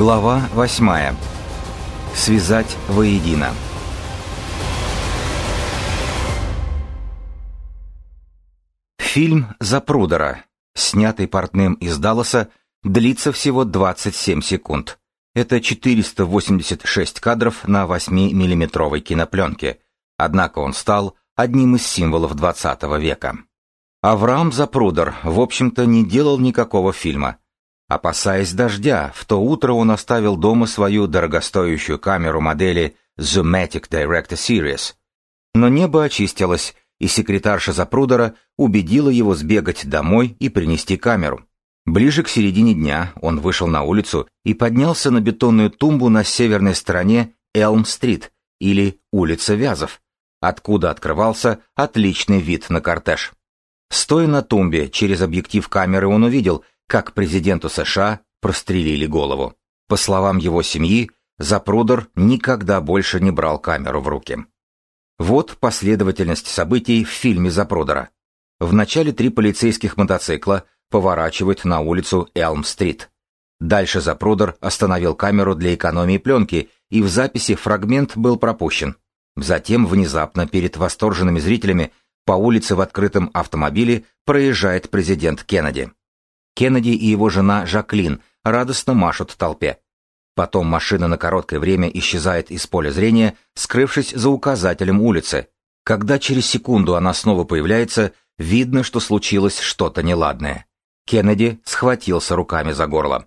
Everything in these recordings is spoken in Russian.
Глава 8. Связать воедино. Фильм «Запрудера», снятый портным из Далласа, длится всего 27 секунд. Это 486 кадров на 8-миллиметровой кинопленке, однако он стал одним из символов 20 века. Авраам Запрудер, в общем-то, не делал никакого фильма. Опасаясь дождя, в то утро он оставил дома свою дорогостоящую камеру модели Zoomatic Director Series. Но небо очистилось, и секретарша Запрудера убедила его сбегать домой и принести камеру. Ближе к середине дня он вышел на улицу и поднялся на бетонную тумбу на северной стороне Элм-стрит, или улица Вязов, откуда открывался отличный вид на кортеж. Стоя на тумбе, через объектив камеры он увидел, как президенту США прострелили голову. По словам его семьи, Запрудер никогда больше не брал камеру в руки. Вот последовательность событий в фильме Запрудера. Вначале три полицейских мотоцикла поворачивает на улицу Элм-стрит. Дальше Запрудер остановил камеру для экономии пленки, и в записи фрагмент был пропущен. Затем внезапно перед восторженными зрителями по улице в открытом автомобиле проезжает президент Кеннеди. Кеннеди и его жена Жаклин радостно машут толпе. Потом машина на короткое время исчезает из поля зрения, скрывшись за указателем улицы. Когда через секунду она снова появляется, видно, что случилось что-то неладное. Кеннеди схватился руками за горло.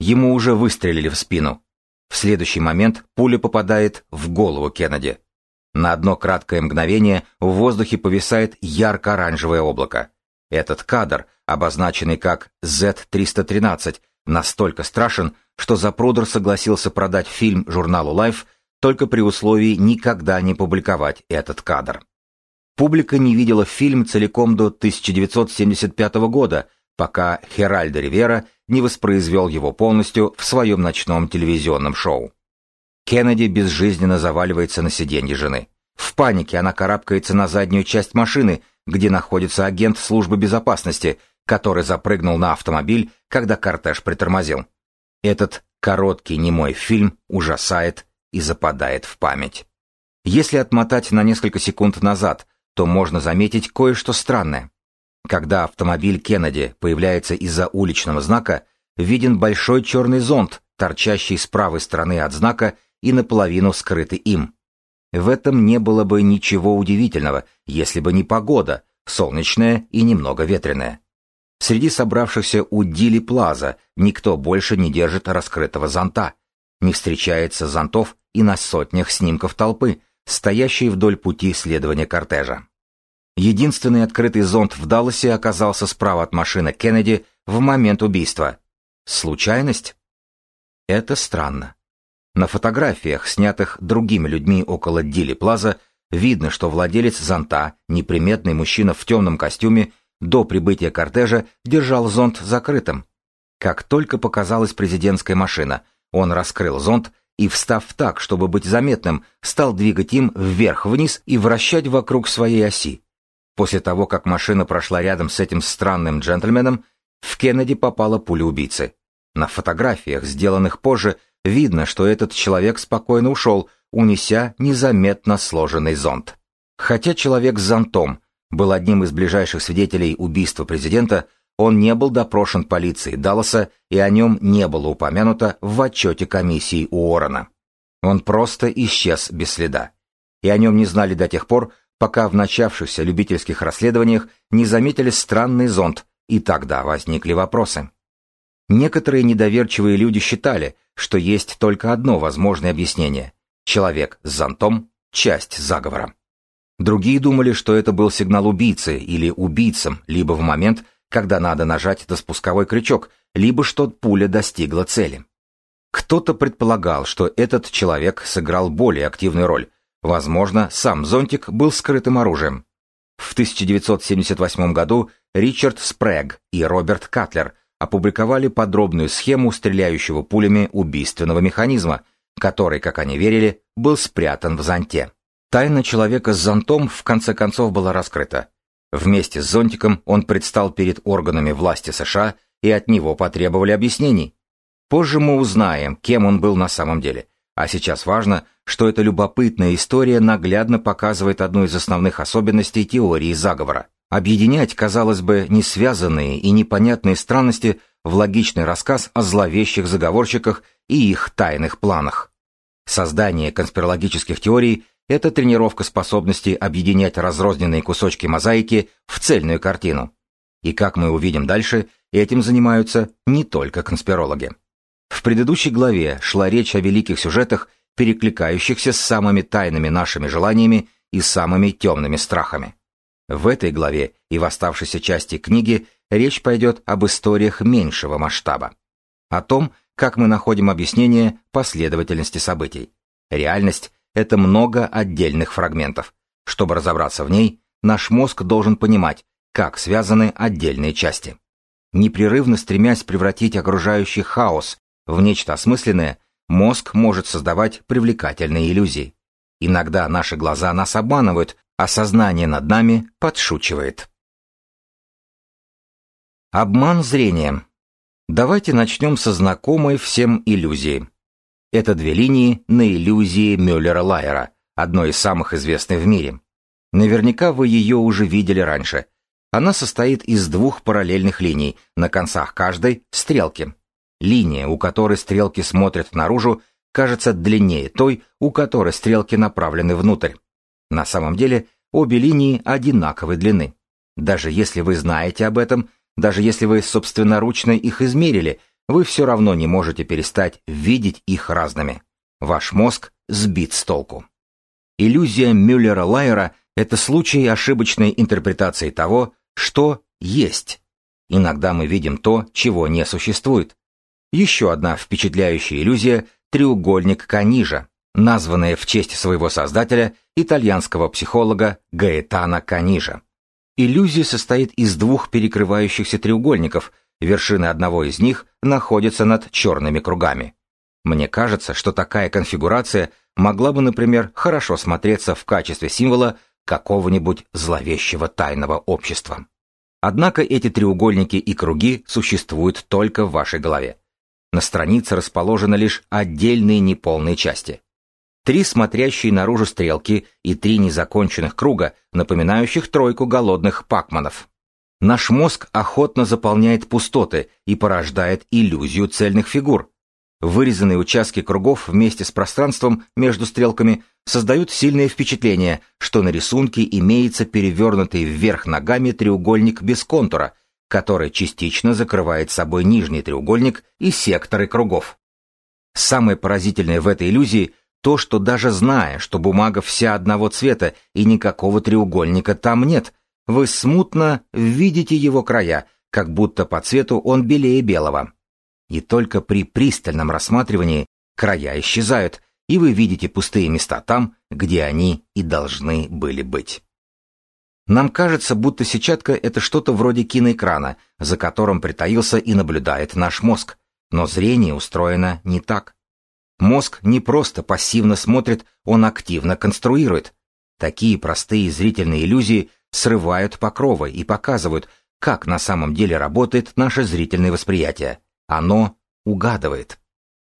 Ему уже выстрелили в спину. В следующий момент пуля попадает в голову Кеннеди. На одно краткое мгновение в воздухе повисает ярко-оранжевое облако. Этот кадр, обозначенный как Z313, настолько страшен, что Запрудер согласился продать фильм журналу Life только при условии никогда не публиковать этот кадр. Публика не видела фильм целиком до 1975 года, пока Херальдо Ривера не воспроизвел его полностью в своем ночном телевизионном шоу. Кеннеди безжизненно заваливается на сиденье жены. В панике она карабкается на заднюю часть машины, где находится агент службы безопасности, который запрыгнул на автомобиль, когда кортеж притормозил. Этот короткий немой фильм ужасает и западает в память. Если отмотать на несколько секунд назад, то можно заметить кое-что странное. Когда автомобиль Кеннеди появляется из-за уличного знака, виден большой черный зонт, торчащий с правой стороны от знака и наполовину скрытый им. В этом не было бы ничего удивительного, если бы не погода, солнечная и немного ветреная. Среди собравшихся у Дили Плаза никто больше не держит раскрытого зонта. Не встречается зонтов и на сотнях снимков толпы, стоящей вдоль пути следования кортежа. Единственный открытый зонт в Далласе оказался справа от машины Кеннеди в момент убийства. Случайность? Это странно. На фотографиях, снятых другими людьми около Дили Плаза, видно, что владелец зонта, неприметный мужчина в темном костюме, до прибытия кортежа держал зонт закрытым. Как только показалась президентская машина, он раскрыл зонт и, встав так, чтобы быть заметным, стал двигать им вверх-вниз и вращать вокруг своей оси. После того, как машина прошла рядом с этим странным джентльменом, в Кеннеди попала пуля убийцы. На фотографиях, сделанных позже, видно, что этот человек спокойно ушел, унеся незаметно сложенный зонт. Хотя человек с зонтом был одним из ближайших свидетелей убийства президента, он не был допрошен полицией Далласа, и о нем не было упомянуто в отчете комиссии Уоррена. Он просто исчез без следа. И о нем не знали до тех пор, пока в начавшихся любительских расследованиях не заметили странный зонт, и тогда возникли вопросы. Некоторые недоверчивые люди считали, что есть только одно возможное объяснение. Человек с зонтом – часть заговора. Другие думали, что это был сигнал убийцы или убийцам, либо в момент, когда надо нажать на спусковой крючок, либо что пуля достигла цели. Кто-то предполагал, что этот человек сыграл более активную роль. Возможно, сам зонтик был скрытым оружием. В 1978 году Ричард Спрэг и Роберт Катлер опубликовали подробную схему стреляющего пулями убийственного механизма, который, как они верили, был спрятан в зонте. Тайна человека с зонтом в конце концов была раскрыта. Вместе с зонтиком он предстал перед органами власти США и от него потребовали объяснений. Позже мы узнаем, кем он был на самом деле. А сейчас важно, что эта любопытная история наглядно показывает одну из основных особенностей теории заговора. Объединять, казалось бы, несвязанные и непонятные странности в логичный рассказ о зловещих заговорщиках и их тайных планах. Создание конспирологических теорий – это тренировка способности объединять разрозненные кусочки мозаики в цельную картину. И как мы увидим дальше, этим занимаются не только конспирологи. В предыдущей главе шла речь о великих сюжетах, перекликающихся с самыми тайными нашими желаниями и самыми темными страхами. В этой главе и в оставшейся части книги речь пойдет об историях меньшего масштаба. О том, как мы находим объяснение последовательности событий. Реальность — это много отдельных фрагментов. Чтобы разобраться в ней, наш мозг должен понимать, как связаны отдельные части. Непрерывно стремясь превратить окружающий хаос в нечто осмысленное, мозг может создавать привлекательные иллюзии. Иногда наши глаза нас обманывают, а сознание над нами подшучивает. Обман зрения. Давайте начнем со знакомой всем иллюзии. Это две линии на иллюзии Мюллера-Лайера, одной из самых известных в мире. Наверняка вы ее уже видели раньше. Она состоит из двух параллельных линий, на концах каждой — стрелки. Линия, у которой стрелки смотрят наружу, кажется длиннее той, у которой стрелки направлены внутрь. На самом деле, обе линии одинаковой длины. Даже если вы знаете об этом, даже если вы собственноручно их измерили, вы все равно не можете перестать видеть их разными. Ваш мозг сбит с толку. Иллюзия Мюллера-Лайера – это случай ошибочной интерпретации того, что есть. Иногда мы видим то, чего не существует. Еще одна впечатляющая иллюзия – треугольник Канижа, названная в честь своего создателя, итальянского психолога Гаэтана Канижа. Иллюзия состоит из двух перекрывающихся треугольников, вершины одного из них находятся над черными кругами. Мне кажется, что такая конфигурация могла бы, например, хорошо смотреться в качестве символа какого-нибудь зловещего тайного общества. Однако эти треугольники и круги существуют только в вашей голове. На странице расположены лишь отдельные неполные части. Три смотрящие наружу стрелки и три незаконченных круга, напоминающих тройку голодных пакманов. Наш мозг охотно заполняет пустоты и порождает иллюзию цельных фигур. Вырезанные участки кругов вместе с пространством между стрелками создают сильное впечатление, что на рисунке имеется перевернутый вверх ногами треугольник без контура – который частично закрывает собой нижний треугольник и секторы кругов. Самое поразительное в этой иллюзии то, что даже зная, что бумага вся одного цвета и никакого треугольника там нет, вы смутно видите его края, как будто по цвету он белее белого. И только при пристальном рассматривании края исчезают, и вы видите пустые места там, где они и должны были быть. Нам кажется, будто сетчатка — это что-то вроде киноэкрана, за которым притаился и наблюдает наш мозг. Но зрение устроено не так. Мозг не просто пассивно смотрит, он активно конструирует. Такие простые зрительные иллюзии срывают покровы и показывают, как на самом деле работает наше зрительное восприятие. Оно угадывает.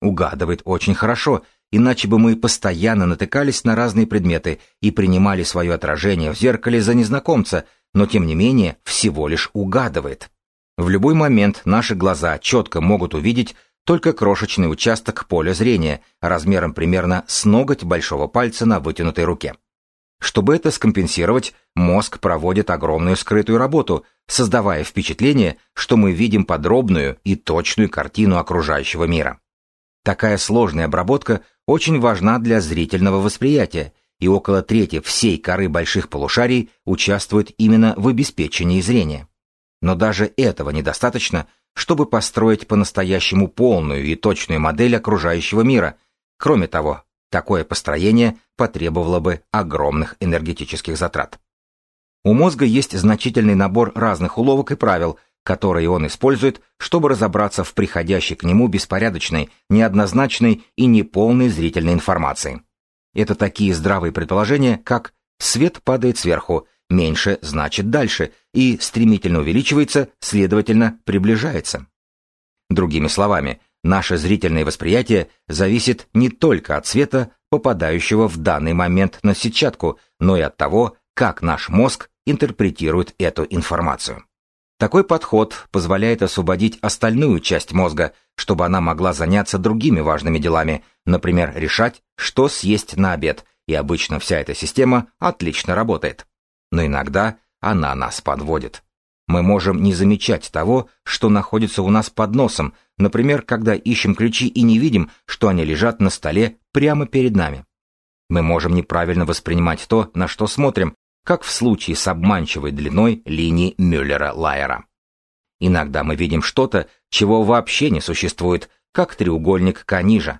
Угадывает очень хорошо, иначе бы мы постоянно натыкались на разные предметы и принимали свое отражение в зеркале за незнакомца, но тем не менее всего лишь угадывает. В любой момент наши глаза четко могут увидеть только крошечный участок поля зрения, размером примерно с ноготь большого пальца на вытянутой руке. Чтобы это скомпенсировать, мозг проводит огромную скрытую работу, создавая впечатление, что мы видим подробную и точную картину окружающего мира. Такая сложная обработка очень важна для зрительного восприятия, и около трети всей коры больших полушарий участвует именно в обеспечении зрения. Но даже этого недостаточно, чтобы построить по-настоящему полную и точную модель окружающего мира. Кроме того, такое построение потребовало бы огромных энергетических затрат. У мозга есть значительный набор разных уловок и правил, которые он использует, чтобы разобраться в приходящей к нему беспорядочной, неоднозначной и неполной зрительной информации. Это такие здравые предположения, как «свет падает сверху», «меньше значит дальше» и «стремительно увеличивается, следовательно, приближается». Другими словами, Наше зрительное восприятие зависит не только от света, попадающего в данный момент на сетчатку, но и от того, как наш мозг интерпретирует эту информацию. Такой подход позволяет освободить остальную часть мозга, чтобы она могла заняться другими важными делами, например, решать, что съесть на обед, и обычно вся эта система отлично работает. Но иногда она нас подводит. Мы можем не замечать того, что находится у нас под носом, например, когда ищем ключи и не видим, что они лежат на столе прямо перед нами. Мы можем неправильно воспринимать то, на что смотрим, как в случае с обманчивой длиной линии Мюллера-Лайера. Иногда мы видим что-то, чего вообще не существует, как треугольник Канижа.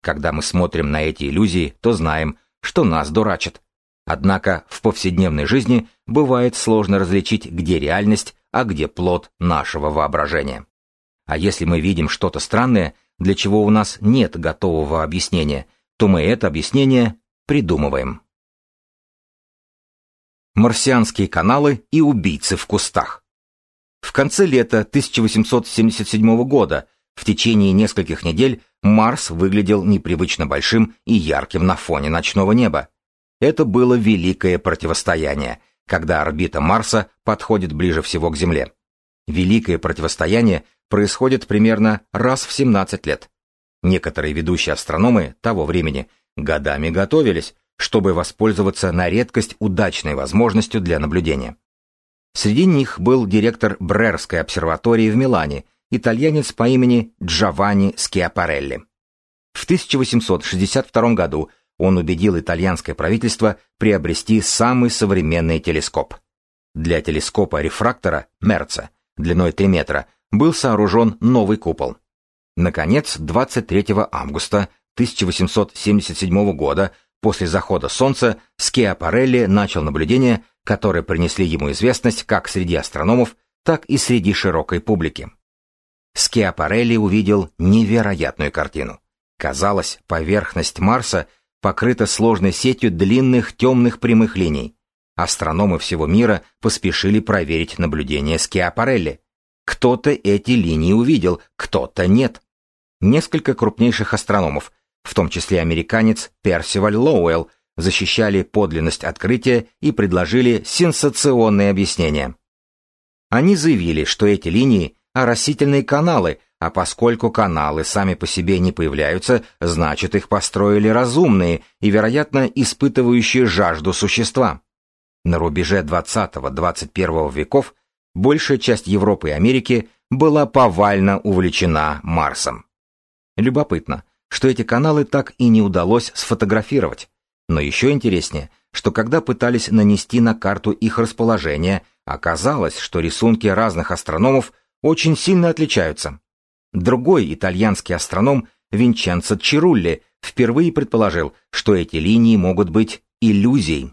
Когда мы смотрим на эти иллюзии, то знаем, что нас дурачат. Однако в повседневной жизни бывает сложно различить, где реальность, а где плод нашего воображения. А если мы видим что-то странное, для чего у нас нет готового объяснения, то мы это объяснение придумываем марсианские каналы и убийцы в кустах. В конце лета 1877 года, в течение нескольких недель, Марс выглядел непривычно большим и ярким на фоне ночного неба. Это было великое противостояние, когда орбита Марса подходит ближе всего к Земле. Великое противостояние происходит примерно раз в 17 лет. Некоторые ведущие астрономы того времени годами готовились, чтобы воспользоваться на редкость удачной возможностью для наблюдения. Среди них был директор Брерской обсерватории в Милане, итальянец по имени Джованни Скиапарелли. В 1862 году он убедил итальянское правительство приобрести самый современный телескоп. Для телескопа-рефрактора Мерца длиной 3 метра был сооружен новый купол. Наконец, 23 августа 1877 года После захода Солнца Скиапарелли начал наблюдения, которые принесли ему известность как среди астрономов, так и среди широкой публики. Скиапарелли увидел невероятную картину. Казалось, поверхность Марса покрыта сложной сетью длинных темных прямых линий. Астрономы всего мира поспешили проверить наблюдения Скиапарелли. Кто-то эти линии увидел, кто-то нет. Несколько крупнейших астрономов, в том числе американец Персиваль Лоуэлл, защищали подлинность открытия и предложили сенсационные объяснения. Они заявили, что эти линии – оросительные каналы, а поскольку каналы сами по себе не появляются, значит их построили разумные и, вероятно, испытывающие жажду существа. На рубеже 20-21 веков большая часть Европы и Америки была повально увлечена Марсом. Любопытно, что эти каналы так и не удалось сфотографировать. Но еще интереснее, что когда пытались нанести на карту их расположение, оказалось, что рисунки разных астрономов очень сильно отличаются. Другой итальянский астроном Винченцо Чирулли впервые предположил, что эти линии могут быть иллюзией.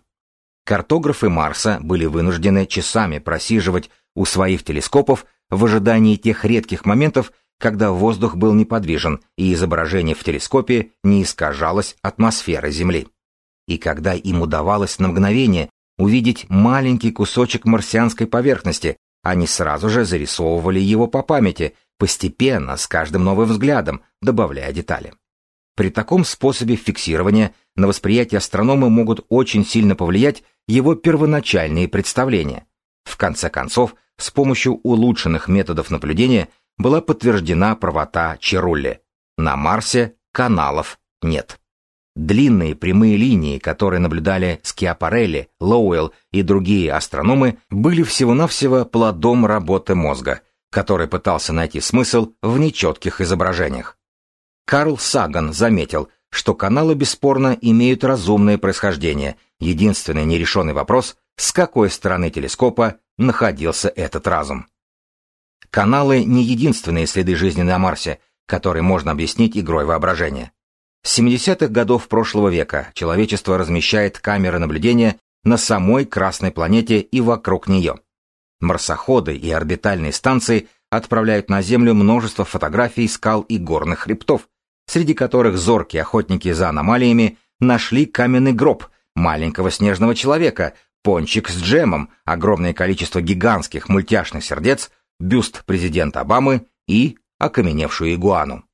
Картографы Марса были вынуждены часами просиживать у своих телескопов в ожидании тех редких моментов, когда воздух был неподвижен и изображение в телескопе не искажалось атмосферой Земли. И когда им удавалось на мгновение увидеть маленький кусочек марсианской поверхности, они сразу же зарисовывали его по памяти, постепенно, с каждым новым взглядом, добавляя детали. При таком способе фиксирования на восприятие астронома могут очень сильно повлиять его первоначальные представления. В конце концов, с помощью улучшенных методов наблюдения была подтверждена правота Чирулли. На Марсе каналов нет. Длинные прямые линии, которые наблюдали Скиапарелли, Лоуэлл и другие астрономы, были всего-навсего плодом работы мозга, который пытался найти смысл в нечетких изображениях. Карл Саган заметил, что каналы бесспорно имеют разумное происхождение. Единственный нерешенный вопрос, с какой стороны телескопа находился этот разум. Каналы не единственные следы жизни на Марсе, которые можно объяснить игрой воображения. С 70-х годов прошлого века человечество размещает камеры наблюдения на самой Красной планете и вокруг нее. Марсоходы и орбитальные станции отправляют на Землю множество фотографий скал и горных хребтов, среди которых зоркие охотники за аномалиями нашли каменный гроб маленького снежного человека, пончик с джемом, огромное количество гигантских мультяшных сердец, бюст президента Обамы и окаменевшую игуану.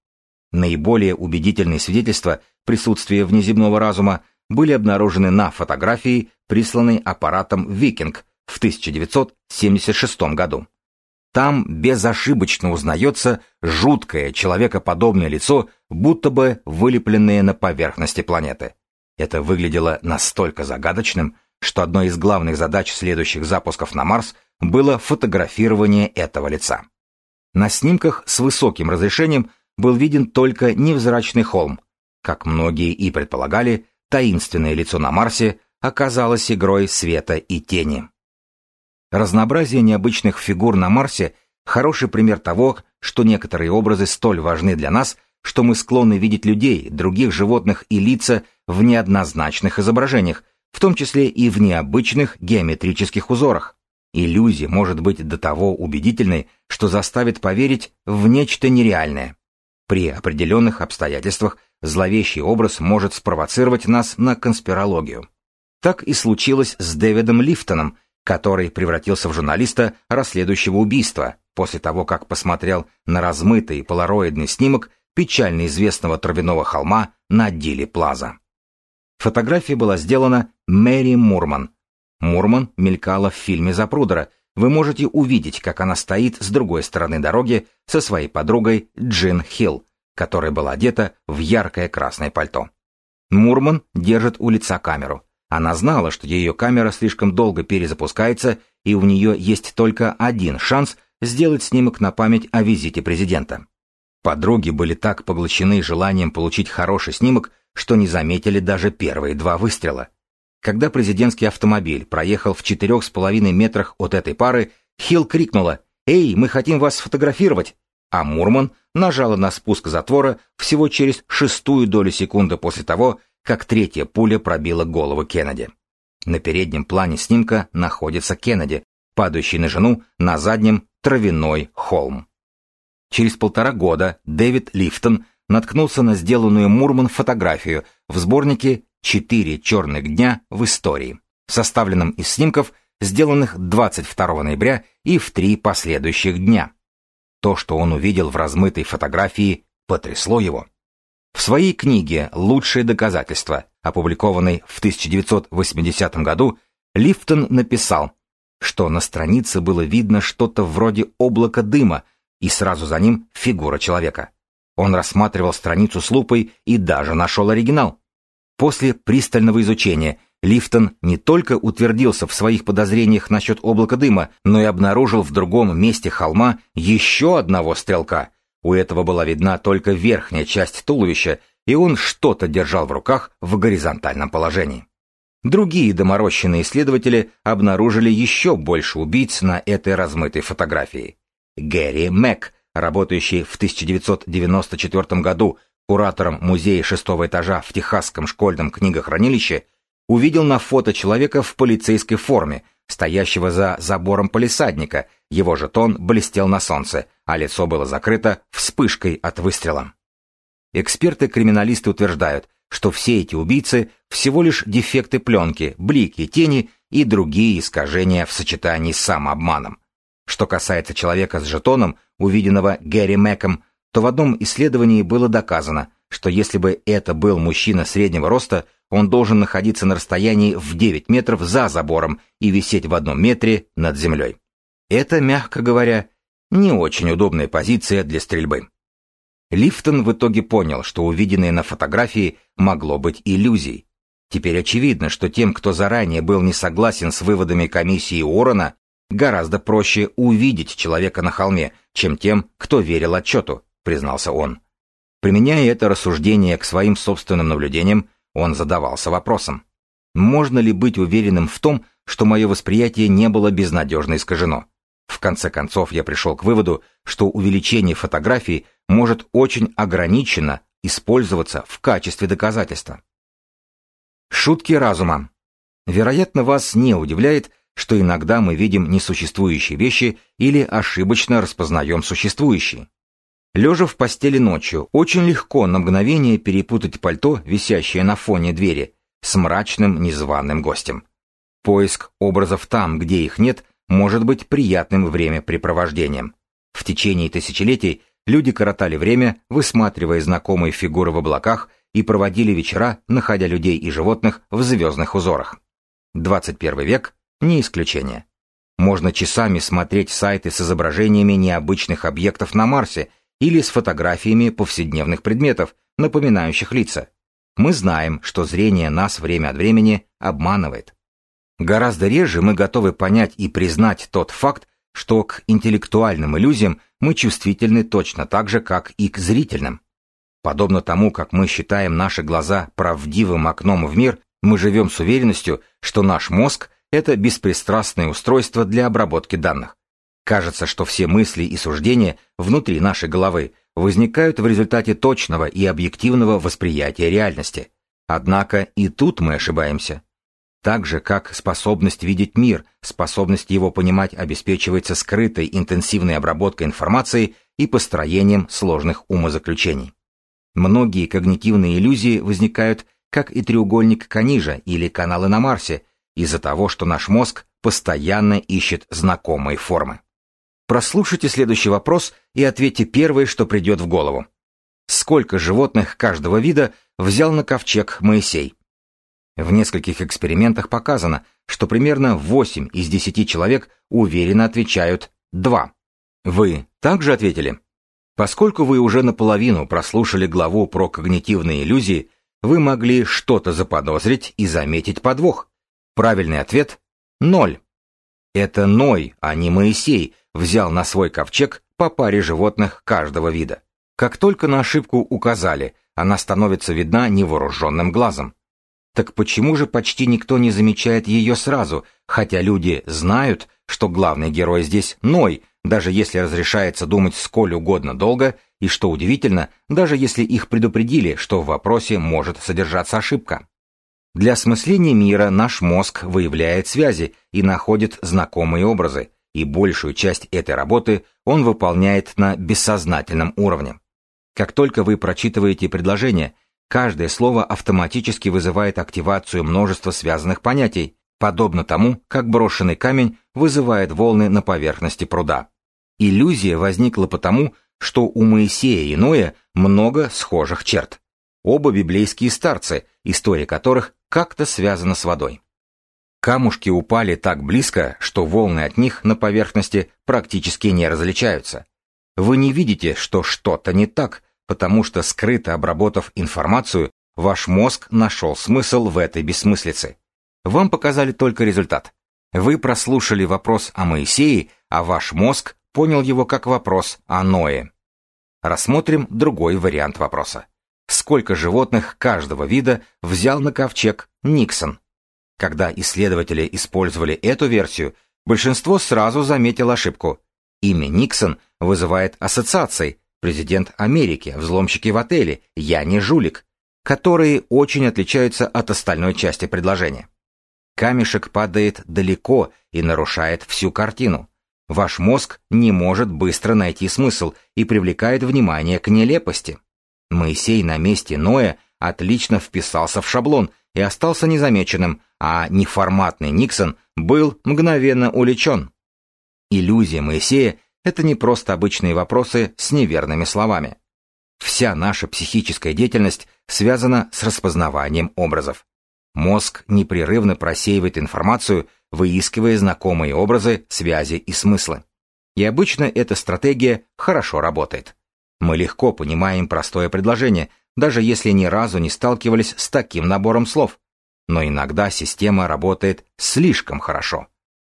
Наиболее убедительные свидетельства присутствия внеземного разума были обнаружены на фотографии, присланной аппаратом «Викинг» в 1976 году. Там безошибочно узнается жуткое человекоподобное лицо, будто бы вылепленное на поверхности планеты. Это выглядело настолько загадочным, что одной из главных задач следующих запусков на Марс было фотографирование этого лица. На снимках с высоким разрешением был виден только невзрачный холм. Как многие и предполагали, таинственное лицо на Марсе оказалось игрой света и тени. Разнообразие необычных фигур на Марсе – хороший пример того, что некоторые образы столь важны для нас, что мы склонны видеть людей, других животных и лица в неоднозначных изображениях, в том числе и в необычных геометрических узорах. Иллюзия может быть до того убедительной, что заставит поверить в нечто нереальное. При определенных обстоятельствах зловещий образ может спровоцировать нас на конспирологию. Так и случилось с Дэвидом Лифтоном, который превратился в журналиста, расследующего убийства, после того, как посмотрел на размытый полароидный снимок печально известного травяного холма на Диле Плаза. Фотография была сделана Мэри Мурман, Мурман мелькала в фильме Запрудера. Вы можете увидеть, как она стоит с другой стороны дороги со своей подругой Джин Хилл, которая была одета в яркое красное пальто. Мурман держит у лица камеру. Она знала, что ее камера слишком долго перезапускается, и у нее есть только один шанс сделать снимок на память о визите президента. Подруги были так поглощены желанием получить хороший снимок, что не заметили даже первые два выстрела. Когда президентский автомобиль проехал в четырех с половиной метрах от этой пары, Хилл крикнула «Эй, мы хотим вас сфотографировать!» А Мурман нажала на спуск затвора всего через шестую долю секунды после того, как третья пуля пробила голову Кеннеди. На переднем плане снимка находится Кеннеди, падающий на жену, на заднем — травяной холм. Через полтора года Дэвид Лифтон наткнулся на сделанную Мурман фотографию в сборнике «Четыре черных дня в истории», составленном из снимков, сделанных 22 ноября и в три последующих дня. То, что он увидел в размытой фотографии, потрясло его. В своей книге «Лучшие доказательства», опубликованной в 1980 году, Лифтон написал, что на странице было видно что-то вроде облака дыма, и сразу за ним фигура человека. Он рассматривал страницу с лупой и даже нашел оригинал. После пристального изучения Лифтон не только утвердился в своих подозрениях насчет облака дыма, но и обнаружил в другом месте холма еще одного стрелка. У этого была видна только верхняя часть туловища, и он что-то держал в руках в горизонтальном положении. Другие доморощенные исследователи обнаружили еще больше убийц на этой размытой фотографии. Гэри Мэг, работающий в 1994 году куратором музея шестого этажа в Техасском школьном книгохранилище, увидел на фото человека в полицейской форме, стоящего за забором полисадника, его жетон блестел на солнце, а лицо было закрыто вспышкой от выстрела. Эксперты-криминалисты утверждают, что все эти убийцы всего лишь дефекты пленки, блики, тени и другие искажения в сочетании с самообманом. Что касается человека с жетоном, увиденного Гэри Мэком, то в одном исследовании было доказано, что если бы это был мужчина среднего роста, он должен находиться на расстоянии в 9 метров за забором и висеть в одном метре над землей. Это, мягко говоря, не очень удобная позиция для стрельбы. Лифтон в итоге понял, что увиденное на фотографии могло быть иллюзией. Теперь очевидно, что тем, кто заранее был не согласен с выводами комиссии Уоррена, гораздо проще увидеть человека на холме, чем тем, кто верил отчету, признался он. Применяя это рассуждение к своим собственным наблюдениям, он задавался вопросом. Можно ли быть уверенным в том, что мое восприятие не было безнадежно искажено? В конце концов, я пришел к выводу, что увеличение фотографий может очень ограниченно использоваться в качестве доказательства. Шутки разума. Вероятно, вас не удивляет, что иногда мы видим несуществующие вещи или ошибочно распознаем существующие. Лежа в постели ночью, очень легко на мгновение перепутать пальто, висящее на фоне двери, с мрачным незваным гостем. Поиск образов там, где их нет, может быть приятным времяпрепровождением. В течение тысячелетий люди коротали время, высматривая знакомые фигуры в облаках и проводили вечера, находя людей и животных в звездных узорах. 21 век – не исключение. Можно часами смотреть сайты с изображениями необычных объектов на Марсе или с фотографиями повседневных предметов, напоминающих лица. Мы знаем, что зрение нас время от времени обманывает. Гораздо реже мы готовы понять и признать тот факт, что к интеллектуальным иллюзиям мы чувствительны точно так же, как и к зрительным. Подобно тому, как мы считаем наши глаза правдивым окном в мир, мы живем с уверенностью, что наш мозг – это беспристрастное устройство для обработки данных. Кажется, что все мысли и суждения внутри нашей головы возникают в результате точного и объективного восприятия реальности. Однако и тут мы ошибаемся. Так же, как способность видеть мир, способность его понимать обеспечивается скрытой интенсивной обработкой информации и построением сложных умозаключений. Многие когнитивные иллюзии возникают как и треугольник Канижа или каналы на Марсе, из-за того, что наш мозг постоянно ищет знакомые формы. Прослушайте следующий вопрос и ответьте первое, что придет в голову. Сколько животных каждого вида взял на ковчег Моисей? В нескольких экспериментах показано, что примерно 8 из 10 человек уверенно отвечают «два». Вы также ответили? Поскольку вы уже наполовину прослушали главу про когнитивные иллюзии, вы могли что-то заподозрить и заметить подвох. Правильный ответ – ноль. Это Ной, а не Моисей, взял на свой ковчег по паре животных каждого вида. Как только на ошибку указали, она становится видна невооруженным глазом. Так почему же почти никто не замечает ее сразу, хотя люди знают, что главный герой здесь Ной, даже если разрешается думать сколь угодно долго, и что удивительно, даже если их предупредили, что в вопросе может содержаться ошибка. Для осмысления мира наш мозг выявляет связи и находит знакомые образы, и большую часть этой работы он выполняет на бессознательном уровне. Как только вы прочитываете предложение, каждое слово автоматически вызывает активацию множества связанных понятий, подобно тому, как брошенный камень вызывает волны на поверхности пруда. Иллюзия возникла потому, что у Моисея и Ноя много схожих черт. Оба библейские старцы, история которых как-то связана с водой. Камушки упали так близко, что волны от них на поверхности практически не различаются. Вы не видите, что что-то не так, потому что, скрыто обработав информацию, ваш мозг нашел смысл в этой бессмыслице. Вам показали только результат. Вы прослушали вопрос о Моисее, а ваш мозг понял его как вопрос о Ное. Рассмотрим другой вариант вопроса. Сколько животных каждого вида взял на ковчег Никсон? Когда исследователи использовали эту версию, большинство сразу заметило ошибку. Имя Никсон вызывает ассоциации «Президент Америки», «Взломщики в отеле», «Я не жулик», которые очень отличаются от остальной части предложения. Камешек падает далеко и нарушает всю картину. Ваш мозг не может быстро найти смысл и привлекает внимание к нелепости. Моисей на месте Ноя отлично вписался в шаблон и остался незамеченным, а неформатный Никсон был мгновенно уличен. Иллюзия Моисея — это не просто обычные вопросы с неверными словами. Вся наша психическая деятельность связана с распознаванием образов. Мозг непрерывно просеивает информацию, выискивая знакомые образы, связи и смыслы. И обычно эта стратегия хорошо работает. Мы легко понимаем простое предложение, даже если ни разу не сталкивались с таким набором слов. Но иногда система работает слишком хорошо.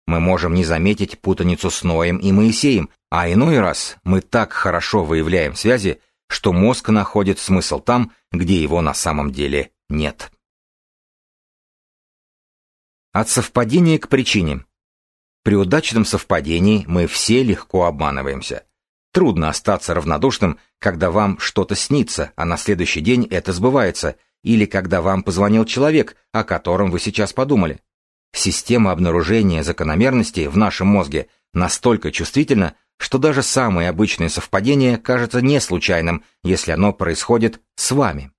Мы можем не заметить путаницу с Ноем и Моисеем, а иной раз мы так хорошо выявляем связи, что мозг находит смысл там, где его на самом деле нет. От совпадения к причине. При удачном совпадении мы все легко обманываемся. Трудно остаться равнодушным, когда вам что-то снится, а на следующий день это сбывается, или когда вам позвонил человек, о котором вы сейчас подумали. Система обнаружения закономерностей в нашем мозге настолько чувствительна, что даже самое обычное совпадение кажется не случайным, если оно происходит с вами.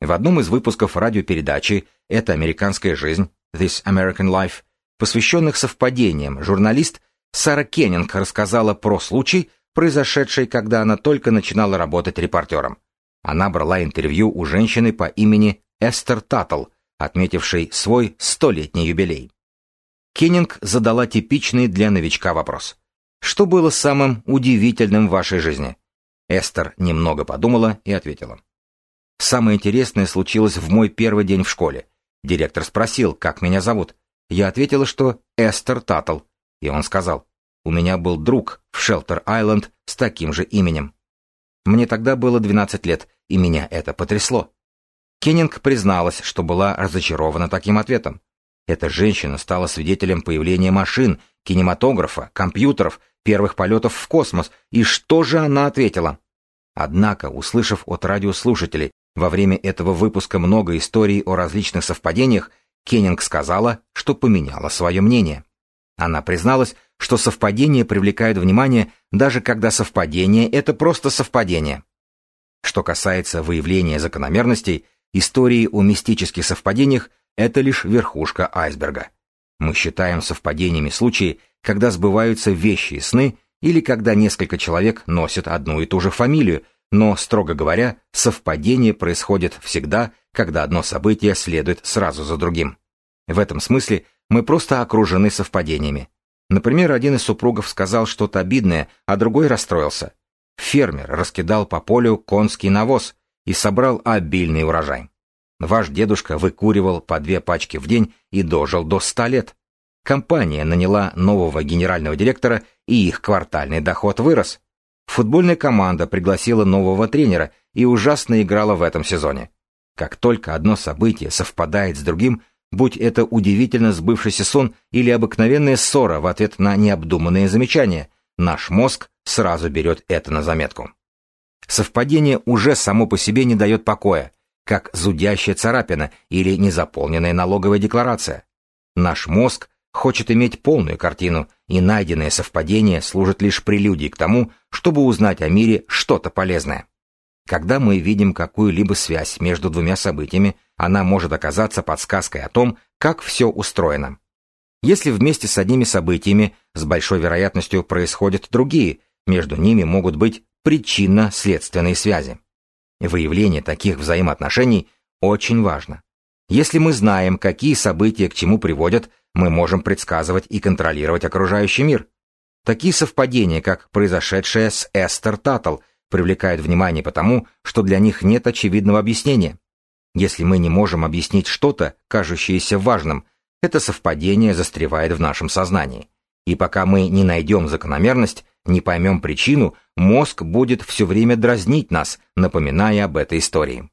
В одном из выпусков радиопередачи «Это американская жизнь» This American Life, посвященных совпадениям, журналист Сара Кеннинг рассказала про случай, произошедшей, когда она только начинала работать репортером. Она брала интервью у женщины по имени Эстер Таттл, отметившей свой столетний юбилей. Кеннинг задала типичный для новичка вопрос. Что было самым удивительным в вашей жизни? Эстер немного подумала и ответила. Самое интересное случилось в мой первый день в школе. Директор спросил, как меня зовут. Я ответила, что Эстер Таттл. И он сказал, у меня был друг в Шелтер-Айленд с таким же именем. Мне тогда было 12 лет, и меня это потрясло. Кеннинг призналась, что была разочарована таким ответом. Эта женщина стала свидетелем появления машин, кинематографа, компьютеров, первых полетов в космос, и что же она ответила? Однако, услышав от радиослушателей во время этого выпуска много историй о различных совпадениях, Кеннинг сказала, что поменяла свое мнение. Она призналась, что совпадения привлекают внимание, даже когда совпадение — это просто совпадение. Что касается выявления закономерностей, истории о мистических совпадениях — это лишь верхушка айсберга. Мы считаем совпадениями случаи, когда сбываются вещи и сны, или когда несколько человек носят одну и ту же фамилию, но, строго говоря, совпадение происходит всегда, когда одно событие следует сразу за другим. В этом смысле мы просто окружены совпадениями. Например, один из супругов сказал что-то обидное, а другой расстроился. Фермер раскидал по полю конский навоз и собрал обильный урожай. Ваш дедушка выкуривал по две пачки в день и дожил до ста лет. Компания наняла нового генерального директора, и их квартальный доход вырос. Футбольная команда пригласила нового тренера и ужасно играла в этом сезоне. Как только одно событие совпадает с другим, будь это удивительно сбывшийся сон или обыкновенная ссора в ответ на необдуманные замечания, наш мозг сразу берет это на заметку. Совпадение уже само по себе не дает покоя, как зудящая царапина или незаполненная налоговая декларация. Наш мозг хочет иметь полную картину, и найденное совпадение служит лишь прелюдией к тому, чтобы узнать о мире что-то полезное. Когда мы видим какую-либо связь между двумя событиями, она может оказаться подсказкой о том, как все устроено. Если вместе с одними событиями с большой вероятностью происходят другие, между ними могут быть причинно-следственные связи. Выявление таких взаимоотношений очень важно. Если мы знаем, какие события к чему приводят, мы можем предсказывать и контролировать окружающий мир. Такие совпадения, как произошедшее с Эстер Таттл, привлекают внимание потому, что для них нет очевидного объяснения. Если мы не можем объяснить что-то, кажущееся важным, это совпадение застревает в нашем сознании. И пока мы не найдем закономерность, не поймем причину, мозг будет все время дразнить нас, напоминая об этой истории.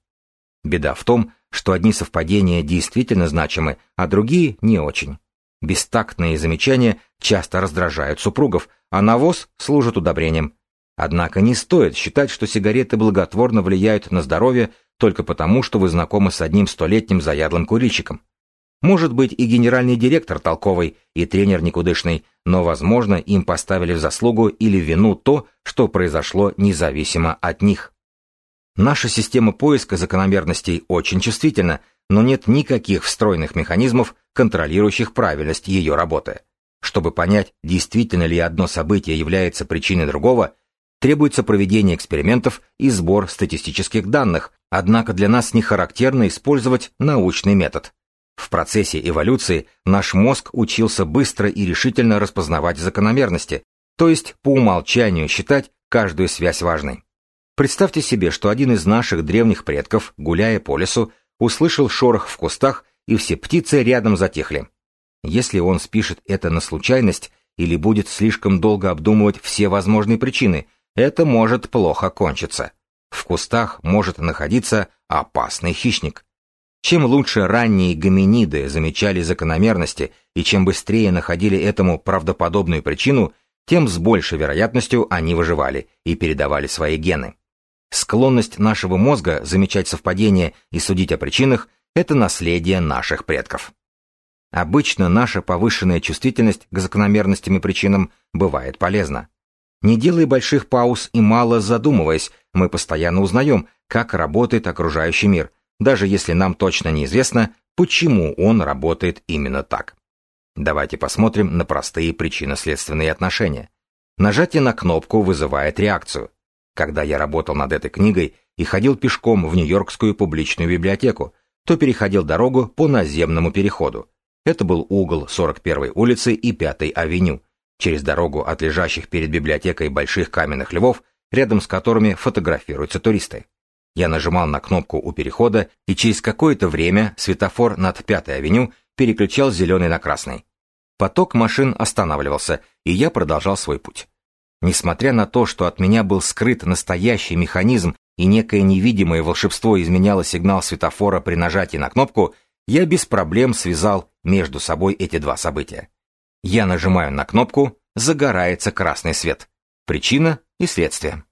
Беда в том, что одни совпадения действительно значимы, а другие не очень. Бестактные замечания часто раздражают супругов, а навоз служит удобрением. Однако не стоит считать, что сигареты благотворно влияют на здоровье только потому, что вы знакомы с одним столетним заядлым курильщиком. Может быть и генеральный директор толковый, и тренер никудышный, но, возможно, им поставили в заслугу или вину то, что произошло независимо от них. Наша система поиска закономерностей очень чувствительна, но нет никаких встроенных механизмов, контролирующих правильность ее работы. Чтобы понять, действительно ли одно событие является причиной другого, требуется проведение экспериментов и сбор статистических данных, однако для нас не характерно использовать научный метод. В процессе эволюции наш мозг учился быстро и решительно распознавать закономерности, то есть по умолчанию считать каждую связь важной. Представьте себе, что один из наших древних предков, гуляя по лесу, услышал шорох в кустах, и все птицы рядом затихли. Если он спишет это на случайность или будет слишком долго обдумывать все возможные причины, это может плохо кончиться. В кустах может находиться опасный хищник. Чем лучше ранние гоминиды замечали закономерности и чем быстрее находили этому правдоподобную причину, тем с большей вероятностью они выживали и передавали свои гены. Склонность нашего мозга замечать совпадения и судить о причинах – это наследие наших предков. Обычно наша повышенная чувствительность к закономерностям и причинам бывает полезна. Не делая больших пауз и мало задумываясь, мы постоянно узнаем, как работает окружающий мир, даже если нам точно неизвестно, почему он работает именно так. Давайте посмотрим на простые причинно-следственные отношения. Нажатие на кнопку вызывает реакцию. Когда я работал над этой книгой и ходил пешком в Нью-Йоркскую публичную библиотеку, то переходил дорогу по наземному переходу. Это был угол 41-й улицы и 5-й авеню, через дорогу от лежащих перед библиотекой больших каменных львов, рядом с которыми фотографируются туристы. Я нажимал на кнопку у перехода, и через какое-то время светофор над 5-й авеню переключал зеленый на красный. Поток машин останавливался, и я продолжал свой путь. Несмотря на то, что от меня был скрыт настоящий механизм и некое невидимое волшебство изменяло сигнал светофора при нажатии на кнопку, я без проблем связал между собой эти два события. Я нажимаю на кнопку, загорается красный свет. Причина и следствие.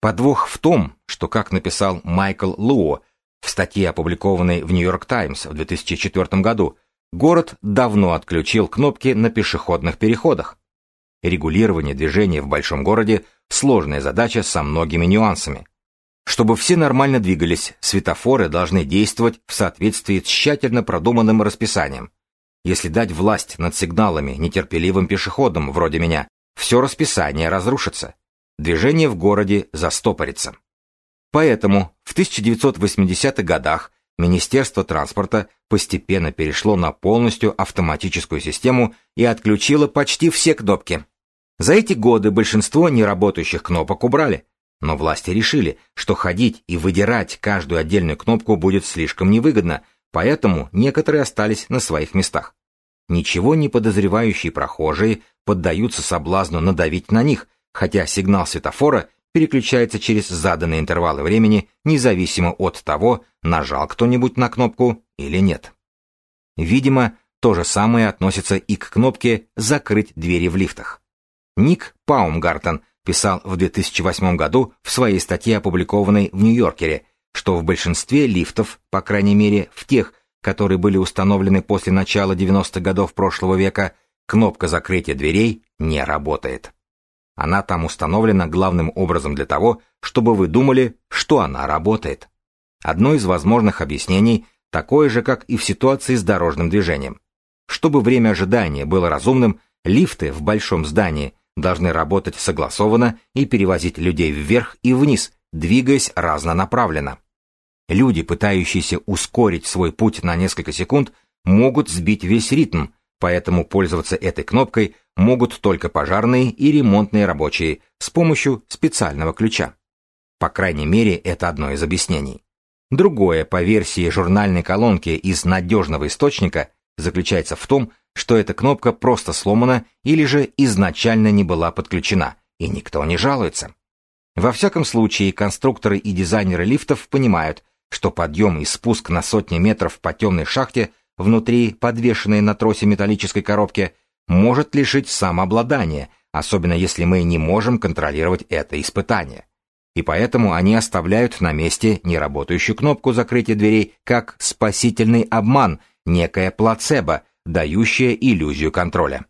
Подвох в том, что, как написал Майкл Луо в статье, опубликованной в Нью-Йорк Таймс в 2004 году, город давно отключил кнопки на пешеходных переходах. Регулирование движения в большом городе – сложная задача со многими нюансами. Чтобы все нормально двигались, светофоры должны действовать в соответствии с тщательно продуманным расписанием. Если дать власть над сигналами нетерпеливым пешеходам вроде меня, все расписание разрушится. Движение в городе застопорится. Поэтому в 1980-х годах Министерство транспорта постепенно перешло на полностью автоматическую систему и отключило почти все кнопки. За эти годы большинство неработающих кнопок убрали, но власти решили, что ходить и выдирать каждую отдельную кнопку будет слишком невыгодно, Поэтому некоторые остались на своих местах. Ничего не подозревающие прохожие поддаются соблазну надавить на них, хотя сигнал светофора переключается через заданные интервалы времени, независимо от того, нажал кто-нибудь на кнопку или нет. Видимо, то же самое относится и к кнопке «Закрыть двери в лифтах». Ник Паумгартен писал в 2008 году в своей статье, опубликованной в Нью-Йоркере, что в большинстве лифтов, по крайней мере в тех, которые были установлены после начала 90-х годов прошлого века, кнопка закрытия дверей не работает. Она там установлена главным образом для того, чтобы вы думали, что она работает. Одно из возможных объяснений такое же, как и в ситуации с дорожным движением. Чтобы время ожидания было разумным, лифты в большом здании должны работать согласованно и перевозить людей вверх и вниз, двигаясь разнонаправленно. Люди, пытающиеся ускорить свой путь на несколько секунд, могут сбить весь ритм, поэтому пользоваться этой кнопкой могут только пожарные и ремонтные рабочие с помощью специального ключа. По крайней мере, это одно из объяснений. Другое, по версии журнальной колонки из надежного источника, заключается в том, что эта кнопка просто сломана или же изначально не была подключена, и никто не жалуется. Во всяком случае, конструкторы и дизайнеры лифтов понимают, что подъем и спуск на сотни метров по темной шахте внутри подвешенной на тросе металлической коробки может лишить самообладания, особенно если мы не можем контролировать это испытание. И поэтому они оставляют на месте неработающую кнопку закрытия дверей как спасительный обман, некое плацебо, дающее иллюзию контроля.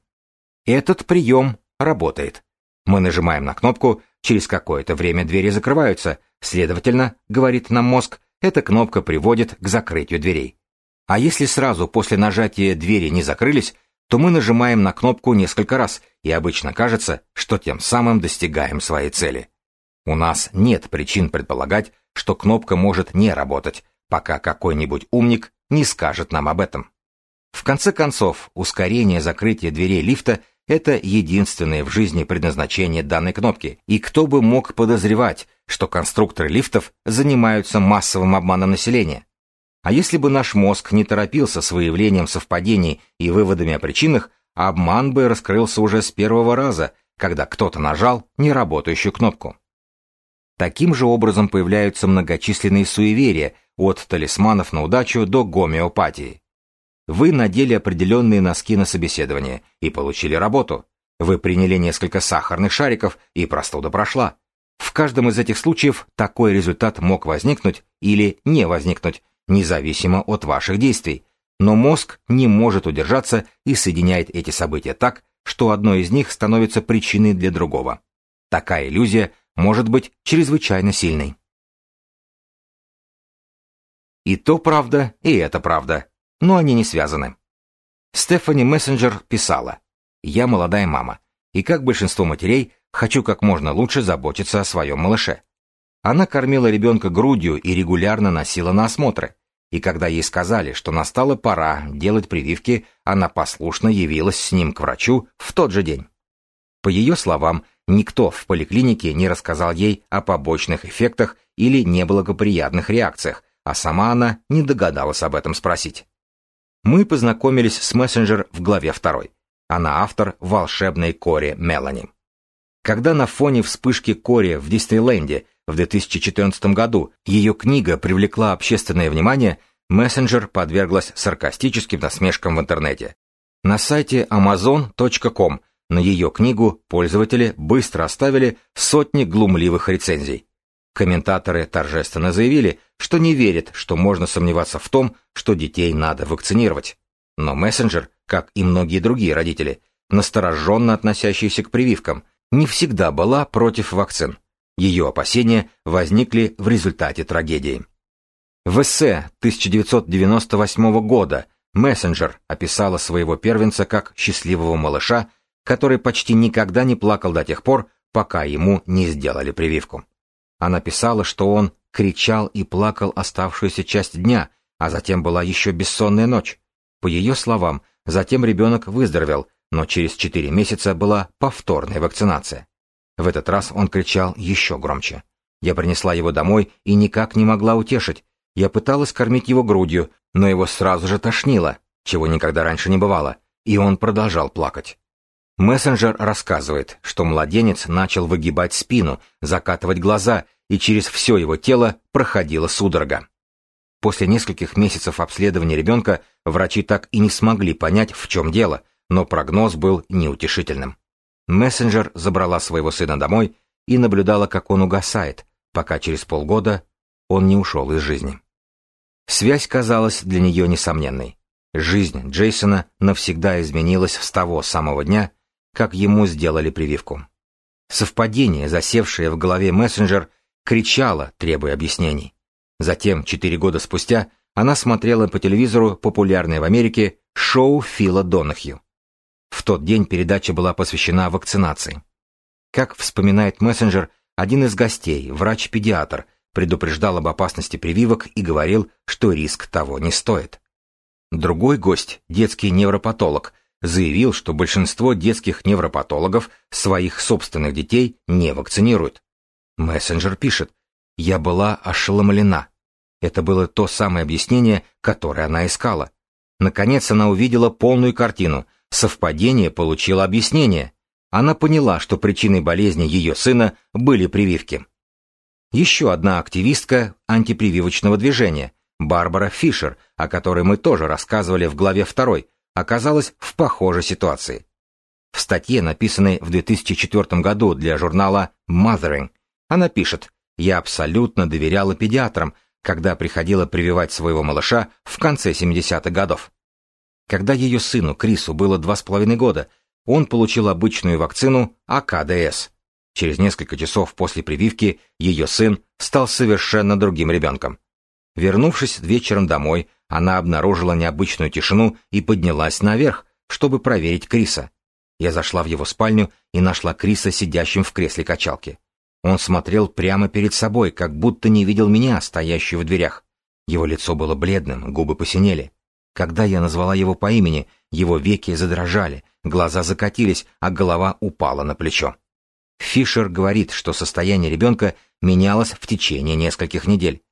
Этот прием работает. Мы нажимаем на кнопку, через какое-то время двери закрываются, следовательно, говорит нам мозг, эта кнопка приводит к закрытию дверей. А если сразу после нажатия двери не закрылись, то мы нажимаем на кнопку несколько раз, и обычно кажется, что тем самым достигаем своей цели. У нас нет причин предполагать, что кнопка может не работать, пока какой-нибудь умник не скажет нам об этом. В конце концов, ускорение закрытия дверей лифта – это единственное в жизни предназначение данной кнопки, и кто бы мог подозревать, что конструкторы лифтов занимаются массовым обманом населения. А если бы наш мозг не торопился с выявлением совпадений и выводами о причинах, обман бы раскрылся уже с первого раза, когда кто-то нажал неработающую кнопку. Таким же образом появляются многочисленные суеверия, от талисманов на удачу до гомеопатии. Вы надели определенные носки на собеседование и получили работу. Вы приняли несколько сахарных шариков, и простуда прошла. В каждом из этих случаев такой результат мог возникнуть или не возникнуть, независимо от ваших действий. Но мозг не может удержаться и соединяет эти события так, что одно из них становится причиной для другого. Такая иллюзия может быть чрезвычайно сильной. И то правда, и это правда, но они не связаны. Стефани Мессенджер писала, «Я молодая мама, и как большинство матерей, Хочу как можно лучше заботиться о своем малыше. Она кормила ребенка грудью и регулярно носила на осмотры. И когда ей сказали, что настала пора делать прививки, она послушно явилась с ним к врачу в тот же день. По ее словам, никто в поликлинике не рассказал ей о побочных эффектах или неблагоприятных реакциях, а сама она не догадалась об этом спросить. Мы познакомились с мессенджер в главе 2. Она автор волшебной Кори Мелани. Когда на фоне вспышки Кори в Диснейленде в 2014 году ее книга привлекла общественное внимание, мессенджер подверглась саркастическим насмешкам в интернете. На сайте amazon.com на ее книгу пользователи быстро оставили сотни глумливых рецензий. Комментаторы торжественно заявили, что не верят, что можно сомневаться в том, что детей надо вакцинировать. Но мессенджер, как и многие другие родители, настороженно относящиеся к прививкам, не всегда была против вакцин. Ее опасения возникли в результате трагедии. В эссе 1998 года мессенджер описала своего первенца как счастливого малыша, который почти никогда не плакал до тех пор, пока ему не сделали прививку. Она писала, что он кричал и плакал оставшуюся часть дня, а затем была еще бессонная ночь. По ее словам, затем ребенок выздоровел, но через четыре месяца была повторная вакцинация. В этот раз он кричал еще громче. Я принесла его домой и никак не могла утешить. Я пыталась кормить его грудью, но его сразу же тошнило, чего никогда раньше не бывало, и он продолжал плакать. Мессенджер рассказывает, что младенец начал выгибать спину, закатывать глаза, и через все его тело проходила судорога. После нескольких месяцев обследования ребенка врачи так и не смогли понять, в чем дело, но прогноз был неутешительным. Мессенджер забрала своего сына домой и наблюдала, как он угасает, пока через полгода он не ушел из жизни. Связь казалась для нее несомненной. Жизнь Джейсона навсегда изменилась с того самого дня, как ему сделали прививку. Совпадение, засевшее в голове мессенджер, кричало, требуя объяснений. Затем, четыре года спустя, она смотрела по телевизору популярное в Америке шоу Фила Донахью. В тот день передача была посвящена вакцинации. Как вспоминает мессенджер, один из гостей, врач-педиатр, предупреждал об опасности прививок и говорил, что риск того не стоит. Другой гость, детский невропатолог, заявил, что большинство детских невропатологов своих собственных детей не вакцинируют. Мессенджер пишет, «Я была ошеломлена. Это было то самое объяснение, которое она искала. Наконец она увидела полную картину, совпадение получило объяснение. Она поняла, что причиной болезни ее сына были прививки. Еще одна активистка антипрививочного движения, Барбара Фишер, о которой мы тоже рассказывали в главе 2, оказалась в похожей ситуации. В статье, написанной в 2004 году для журнала Mothering, она пишет, «Я абсолютно доверяла педиатрам, когда приходила прививать своего малыша в конце 70-х годов. Когда ее сыну Крису было два с половиной года, он получил обычную вакцину АКДС. Через несколько часов после прививки ее сын стал совершенно другим ребенком. Вернувшись вечером домой, она обнаружила необычную тишину и поднялась наверх, чтобы проверить Криса. Я зашла в его спальню и нашла Криса сидящим в кресле качалки. Он смотрел прямо перед собой, как будто не видел меня, стоящую в дверях. Его лицо было бледным, губы посинели. Когда я назвала его по имени, его веки задрожали, глаза закатились, а голова упала на плечо. Фишер говорит, что состояние ребенка менялось в течение нескольких недель.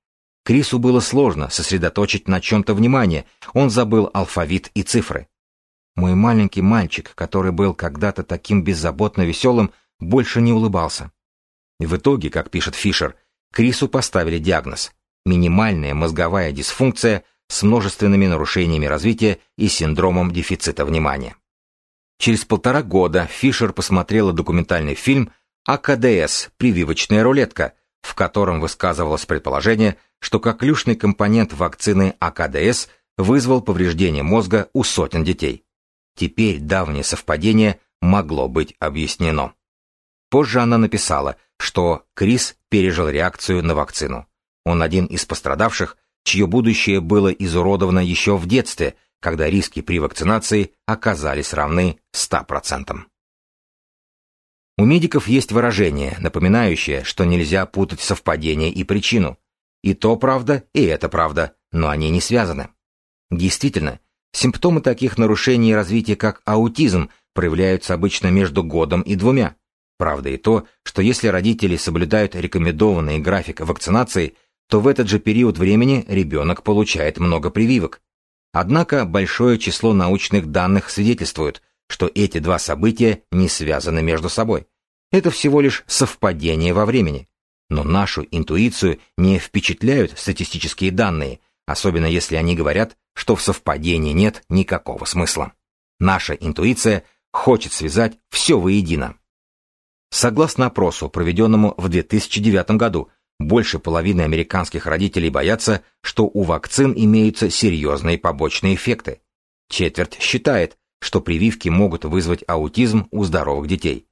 Крису было сложно сосредоточить на чем-то внимание, он забыл алфавит и цифры. Мой маленький мальчик, который был когда-то таким беззаботно веселым, больше не улыбался. В итоге, как пишет Фишер, Крису поставили диагноз – минимальная мозговая дисфункция с множественными нарушениями развития и синдромом дефицита внимания. Через полтора года Фишер посмотрела документальный фильм «АКДС. Прививочная рулетка», в котором высказывалось предположение, что коклюшный компонент вакцины АКДС вызвал повреждение мозга у сотен детей. Теперь давнее совпадение могло быть объяснено. Позже она написала, что Крис пережил реакцию на вакцину. Он один из пострадавших, чье будущее было изуродовано еще в детстве, когда риски при вакцинации оказались равны 100%. У медиков есть выражение, напоминающее, что нельзя путать совпадение и причину. И то правда, и это правда, но они не связаны. Действительно, симптомы таких нарушений развития, как аутизм, проявляются обычно между годом и двумя. Правда и то, что если родители соблюдают рекомендованный график вакцинации, то в этот же период времени ребенок получает много прививок. Однако большое число научных данных свидетельствует, что эти два события не связаны между собой. Это всего лишь совпадение во времени. Но нашу интуицию не впечатляют статистические данные, особенно если они говорят, что в совпадении нет никакого смысла. Наша интуиция хочет связать все воедино. Согласно опросу, проведенному в 2009 году, больше половины американских родителей боятся, что у вакцин имеются серьезные побочные эффекты. Четверть считает, что прививки могут вызвать аутизм у здоровых детей.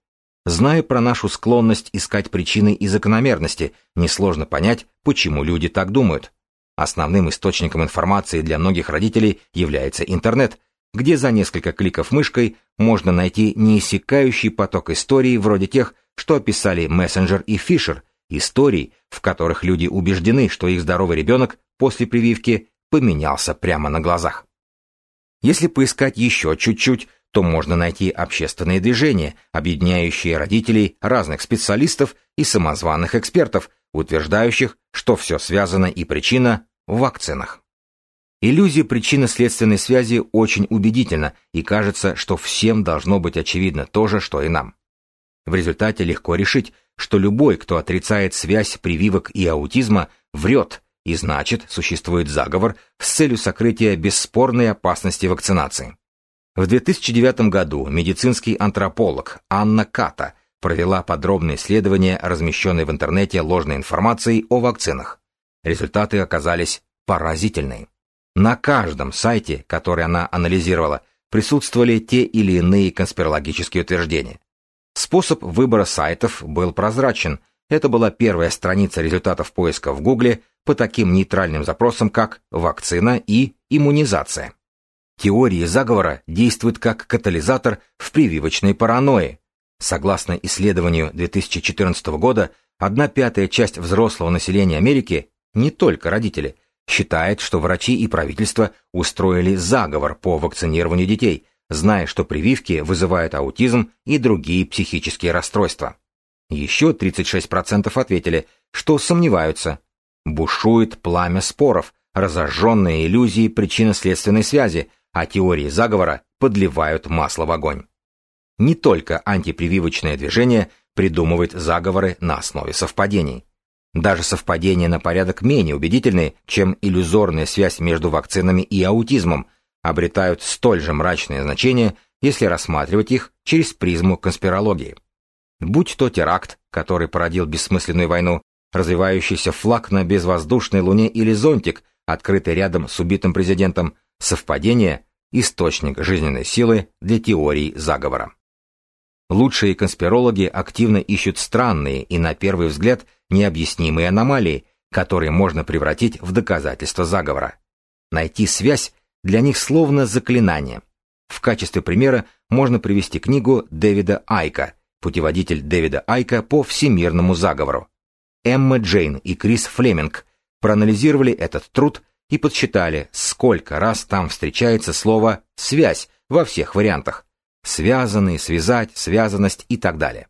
Зная про нашу склонность искать причины и закономерности, несложно понять, почему люди так думают. Основным источником информации для многих родителей является интернет, где за несколько кликов мышкой можно найти неиссякающий поток историй вроде тех, что описали Мессенджер и Фишер, историй, в которых люди убеждены, что их здоровый ребенок после прививки поменялся прямо на глазах. Если поискать еще чуть-чуть, то можно найти общественные движения, объединяющие родителей разных специалистов и самозваных экспертов, утверждающих, что все связано и причина в вакцинах. Иллюзия причинно-следственной связи очень убедительна, и кажется, что всем должно быть очевидно то же, что и нам. В результате легко решить, что любой, кто отрицает связь прививок и аутизма, врет, и значит, существует заговор с целью сокрытия бесспорной опасности вакцинации. В 2009 году медицинский антрополог Анна Ката провела подробное исследование размещенной в интернете ложной информации о вакцинах. Результаты оказались поразительные. На каждом сайте, который она анализировала, присутствовали те или иные конспирологические утверждения. Способ выбора сайтов был прозрачен. Это была первая страница результатов поиска в Гугле по таким нейтральным запросам, как «вакцина» и «иммунизация». Теории заговора действуют как катализатор в прививочной паранойи. Согласно исследованию 2014 года, одна пятая часть взрослого населения Америки, не только родители, считает, что врачи и правительство устроили заговор по вакцинированию детей, зная, что прививки вызывают аутизм и другие психические расстройства. Еще 36% ответили, что сомневаются. Бушует пламя споров, разожженные иллюзии причинно-следственной связи, а теории заговора подливают масло в огонь. Не только антипрививочное движение придумывает заговоры на основе совпадений. Даже совпадения на порядок менее убедительные, чем иллюзорная связь между вакцинами и аутизмом, обретают столь же мрачное значение, если рассматривать их через призму конспирологии. Будь то теракт, который породил бессмысленную войну, развивающийся флаг на безвоздушной луне или зонтик, открытый рядом с убитым президентом, совпадение – источник жизненной силы для теорий заговора. Лучшие конспирологи активно ищут странные и, на первый взгляд, необъяснимые аномалии, которые можно превратить в доказательство заговора. Найти связь для них словно заклинание. В качестве примера можно привести книгу Дэвида Айка «Путеводитель Дэвида Айка по всемирному заговору». Эмма Джейн и Крис Флеминг проанализировали этот труд и подсчитали, сколько раз там встречается слово «связь» во всех вариантах. Связанный, связать, связанность и так далее.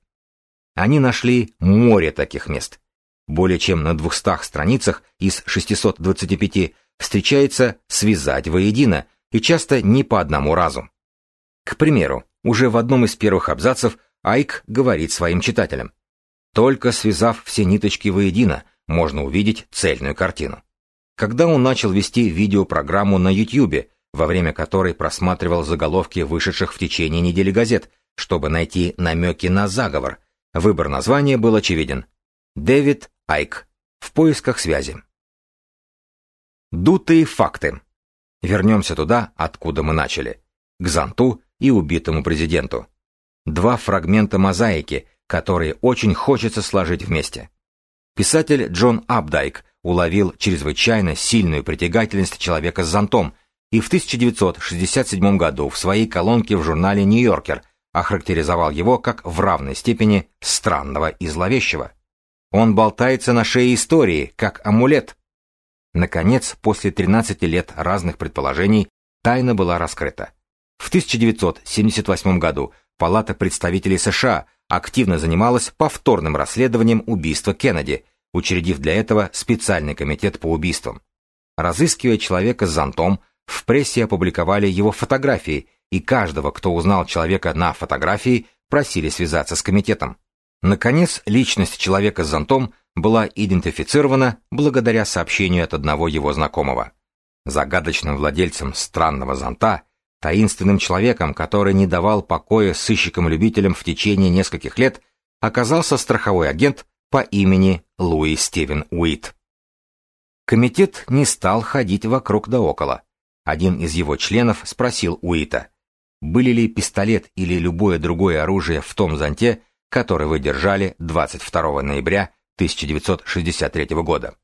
Они нашли море таких мест. Более чем на 200 страницах из 625 встречается «связать воедино» и часто не по одному разу. К примеру, уже в одном из первых абзацев Айк говорит своим читателям, «Только связав все ниточки воедино, можно увидеть цельную картину». Когда он начал вести видеопрограмму на YouTube, во время которой просматривал заголовки вышедших в течение недели газет, чтобы найти намеки на заговор, выбор названия был очевиден. Дэвид Айк. В поисках связи. Дутые факты. Вернемся туда, откуда мы начали. К Занту и убитому президенту. Два фрагмента мозаики, которые очень хочется сложить вместе. Писатель Джон Абдайк уловил чрезвычайно сильную притягательность человека с зонтом и в 1967 году в своей колонке в журнале «Нью-Йоркер» охарактеризовал его как в равной степени странного и зловещего. Он болтается на шее истории, как амулет. Наконец, после 13 лет разных предположений, тайна была раскрыта. В 1978 году Палата представителей США активно занималась повторным расследованием убийства Кеннеди, учредив для этого специальный комитет по убийствам. Разыскивая человека с зонтом, в прессе опубликовали его фотографии, и каждого, кто узнал человека на фотографии, просили связаться с комитетом. Наконец, личность человека с зонтом была идентифицирована благодаря сообщению от одного его знакомого. Загадочным владельцем странного зонта, таинственным человеком, который не давал покоя сыщикам-любителям в течение нескольких лет, оказался страховой агент по имени Луи Стивен Уит. Комитет не стал ходить вокруг да около. Один из его членов спросил Уита, были ли пистолет или любое другое оружие в том зонте, который вы держали 22 ноября 1963 года.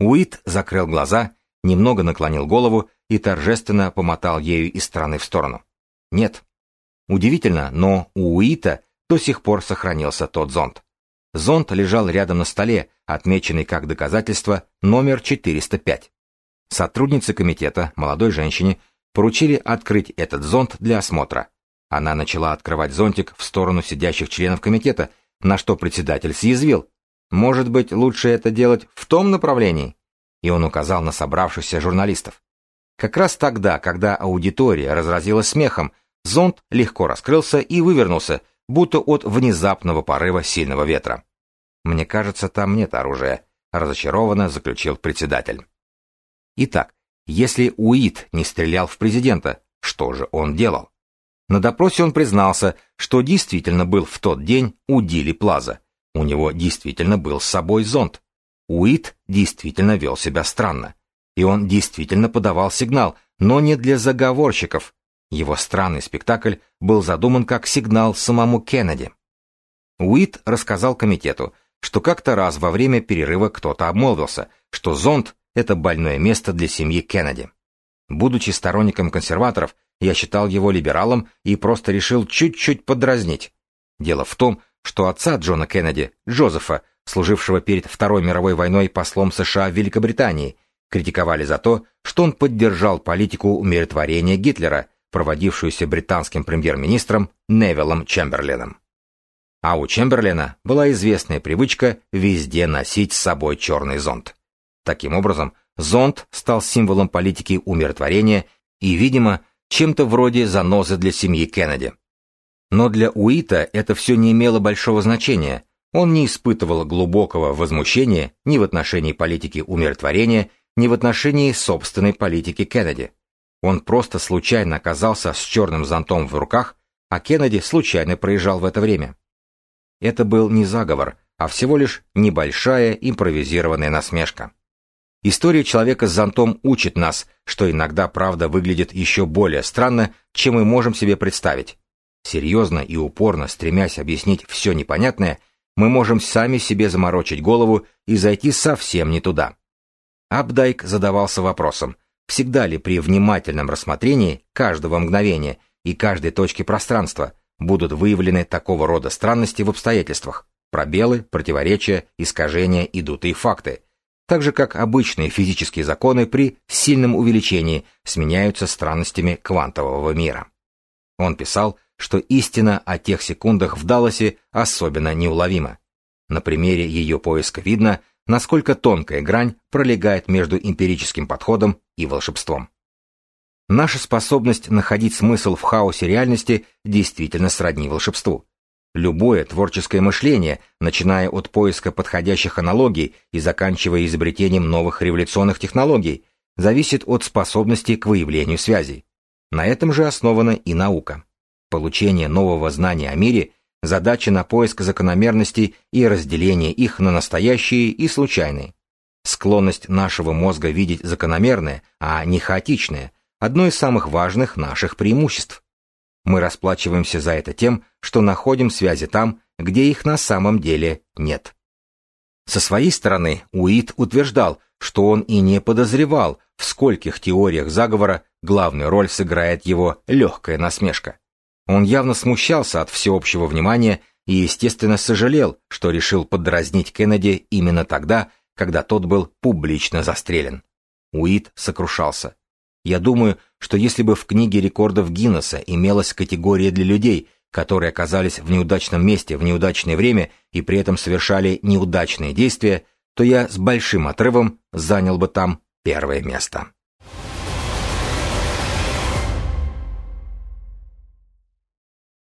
Уит закрыл глаза, немного наклонил голову и торжественно помотал ею из стороны в сторону. Нет. Удивительно, но у Уита до сих пор сохранился тот зонт. Зонт лежал рядом на столе, отмеченный как доказательство номер 405. Сотрудницы комитета, молодой женщине, поручили открыть этот зонт для осмотра. Она начала открывать зонтик в сторону сидящих членов комитета, на что председатель съязвил. «Может быть, лучше это делать в том направлении?» И он указал на собравшихся журналистов. Как раз тогда, когда аудитория разразилась смехом, зонт легко раскрылся и вывернулся, будто от внезапного порыва сильного ветра. «Мне кажется, там нет оружия», — разочарованно заключил председатель. Итак, если Уит не стрелял в президента, что же он делал? На допросе он признался, что действительно был в тот день у Дили Плаза. У него действительно был с собой зонт. Уит действительно вел себя странно. И он действительно подавал сигнал, но не для заговорщиков. Его странный спектакль был задуман как сигнал самому Кеннеди. Уит рассказал комитету, что как-то раз во время перерыва кто-то обмолвился, что зонт это больное место для семьи Кеннеди. Будучи сторонником консерваторов, я считал его либералом и просто решил чуть-чуть подразнить. Дело в том, что отца Джона Кеннеди, Джозефа, служившего перед Второй мировой войной послом США в Великобритании, критиковали за то, что он поддержал политику умиротворения Гитлера, проводившуюся британским премьер-министром Невиллом Чемберленом. А у Чемберлена была известная привычка везде носить с собой черный зонт. Таким образом, зонт стал символом политики умиротворения и, видимо, чем-то вроде занозы для семьи Кеннеди. Но для Уита это все не имело большого значения. Он не испытывал глубокого возмущения ни в отношении политики умиротворения, ни в отношении собственной политики Кеннеди. Он просто случайно оказался с черным зонтом в руках, а Кеннеди случайно проезжал в это время. Это был не заговор, а всего лишь небольшая импровизированная насмешка. История человека с зонтом учит нас, что иногда правда выглядит еще более странно, чем мы можем себе представить. Серьезно и упорно стремясь объяснить все непонятное, мы можем сами себе заморочить голову и зайти совсем не туда. Абдайк задавался вопросом, всегда ли при внимательном рассмотрении каждого мгновения и каждой точки пространства будут выявлены такого рода странности в обстоятельствах, пробелы, противоречия, искажения и дутые факты, так же как обычные физические законы при сильном увеличении сменяются странностями квантового мира. Он писал, что истина о тех секундах в Далласе особенно неуловима. На примере ее поиска видно, насколько тонкая грань пролегает между эмпирическим подходом и волшебством. Наша способность находить смысл в хаосе реальности действительно сродни волшебству. Любое творческое мышление, начиная от поиска подходящих аналогий и заканчивая изобретением новых революционных технологий, зависит от способности к выявлению связей. На этом же основана и наука. Получение нового знания о мире – задача на поиск закономерностей и разделение их на настоящие и случайные. Склонность нашего мозга видеть закономерное, а не хаотичное – одно из самых важных наших преимуществ. Мы расплачиваемся за это тем, что находим связи там, где их на самом деле нет. Со своей стороны Уит утверждал, что он и не подозревал, в скольких теориях заговора главную роль сыграет его легкая насмешка. Он явно смущался от всеобщего внимания и, естественно, сожалел, что решил подразнить Кеннеди именно тогда, когда тот был публично застрелен. Уит сокрушался. Я думаю, что если бы в книге рекордов Гиннесса имелась категория для людей, которые оказались в неудачном месте в неудачное время и при этом совершали неудачные действия, то я с большим отрывом занял бы там первое место.